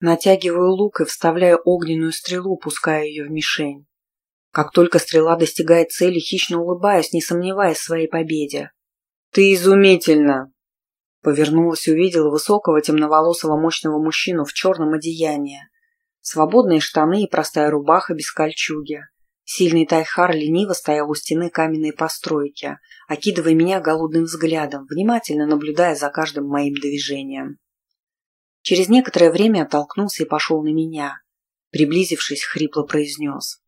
Натягиваю лук и вставляю огненную стрелу, пуская ее в мишень. Как только стрела достигает цели, хищно улыбаюсь, не сомневаясь в своей победе. «Ты изумительно!» Повернулась и увидела высокого темноволосого мощного мужчину в черном одеянии. Свободные штаны и простая рубаха без кольчуги. Сильный тайхар лениво стоял у стены каменной постройки, окидывая меня голодным взглядом, внимательно наблюдая за каждым моим движением. Через некоторое время оттолкнулся и пошел на меня. Приблизившись, хрипло произнес.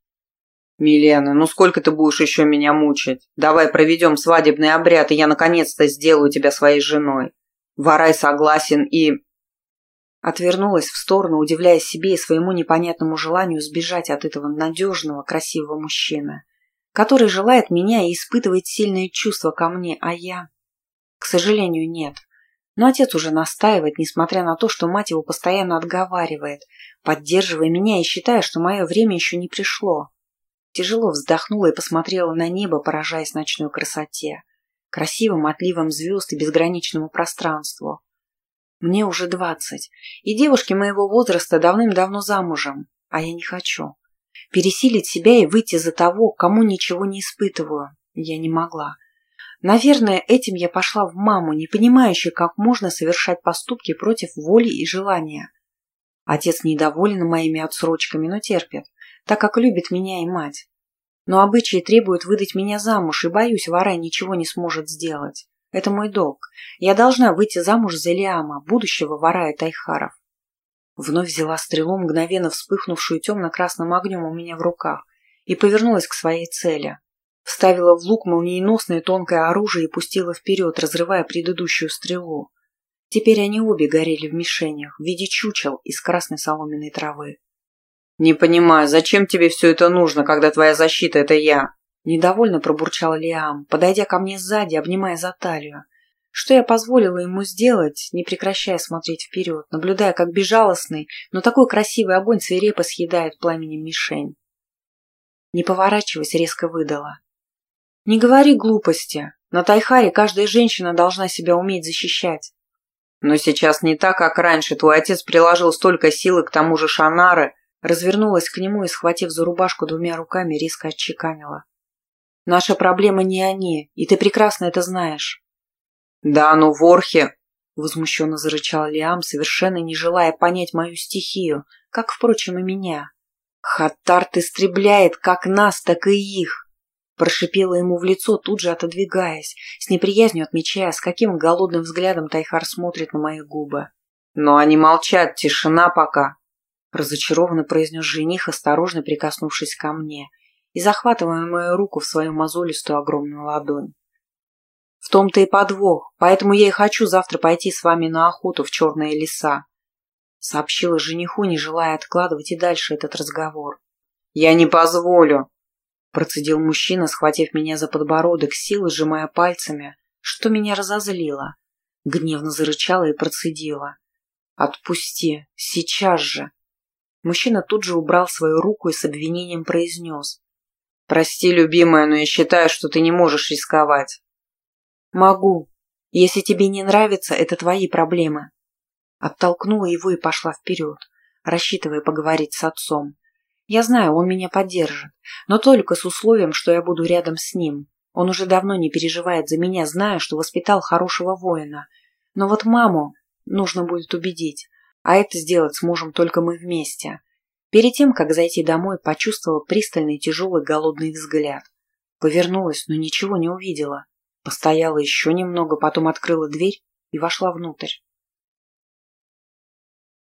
«Милена, ну сколько ты будешь еще меня мучить? Давай проведем свадебный обряд, и я наконец-то сделаю тебя своей женой. Варай согласен и...» Отвернулась в сторону, удивляясь себе и своему непонятному желанию сбежать от этого надежного, красивого мужчины, который желает меня и испытывает сильные чувства ко мне, а я... К сожалению, нет. Но отец уже настаивает, несмотря на то, что мать его постоянно отговаривает, поддерживая меня и считая, что мое время еще не пришло. Тяжело вздохнула и посмотрела на небо, поражаясь ночной красоте, красивым отливом звезд и безграничному пространству. Мне уже двадцать, и девушки моего возраста давным-давно замужем, а я не хочу. Пересилить себя и выйти за того, кому ничего не испытываю, я не могла. Наверное, этим я пошла в маму, не понимающую, как можно совершать поступки против воли и желания. Отец недоволен моими отсрочками, но терпит так как любит меня и мать. Но обычаи требуют выдать меня замуж, и, боюсь, Варай ничего не сможет сделать. Это мой долг. Я должна выйти замуж за Лиама, будущего Варая Тайхаров. Вновь взяла стрелу, мгновенно вспыхнувшую темно-красным огнем у меня в руках, и повернулась к своей цели. Вставила в лук молниеносное тонкое оружие и пустила вперед, разрывая предыдущую стрелу. Теперь они обе горели в мишенях в виде чучел из красной соломенной травы. «Не понимаю, зачем тебе все это нужно, когда твоя защита – это я?» Недовольно пробурчал Лиам, подойдя ко мне сзади, обнимая за талию. Что я позволила ему сделать, не прекращая смотреть вперед, наблюдая, как безжалостный, но такой красивый огонь свирепо съедает пламенем мишень. Не поворачиваясь, резко выдала. «Не говори глупости. На Тайхаре каждая женщина должна себя уметь защищать». «Но сейчас не так, как раньше. Твой отец приложил столько силы к тому же Шанары, Развернулась к нему и, схватив за рубашку двумя руками, резко отчеканила. «Наша проблема не они, и ты прекрасно это знаешь». «Да, ну ворхи!» — возмущенно зарычал Лиам, совершенно не желая понять мою стихию, как, впрочем, и меня. «Хаттарт истребляет как нас, так и их!» Прошипела ему в лицо, тут же отодвигаясь, с неприязнью отмечая, с каким голодным взглядом Тайхар смотрит на мои губы. «Но они молчат, тишина пока!» разочарованно произнес жених, осторожно прикоснувшись ко мне и захватывая мою руку в свою мозолистую огромную ладонь. В том-то и подвох, поэтому я и хочу завтра пойти с вами на охоту в черные леса, сообщила жениху, не желая откладывать и дальше этот разговор. Я не позволю, процедил мужчина, схватив меня за подбородок, силой сжимая пальцами, что меня разозлило. Гневно зарычала и процедила. «Отпусти, сейчас же!» Мужчина тут же убрал свою руку и с обвинением произнес. «Прости, любимая, но я считаю, что ты не можешь рисковать». «Могу. Если тебе не нравится, это твои проблемы». Оттолкнула его и пошла вперед, рассчитывая поговорить с отцом. Я знаю, он меня поддержит, но только с условием, что я буду рядом с ним. Он уже давно не переживает за меня, зная, что воспитал хорошего воина. Но вот маму нужно будет убедить. А это сделать сможем только мы вместе. Перед тем, как зайти домой, почувствовала пристальный тяжелый голодный взгляд. Повернулась, но ничего не увидела. Постояла еще немного, потом открыла дверь и вошла внутрь.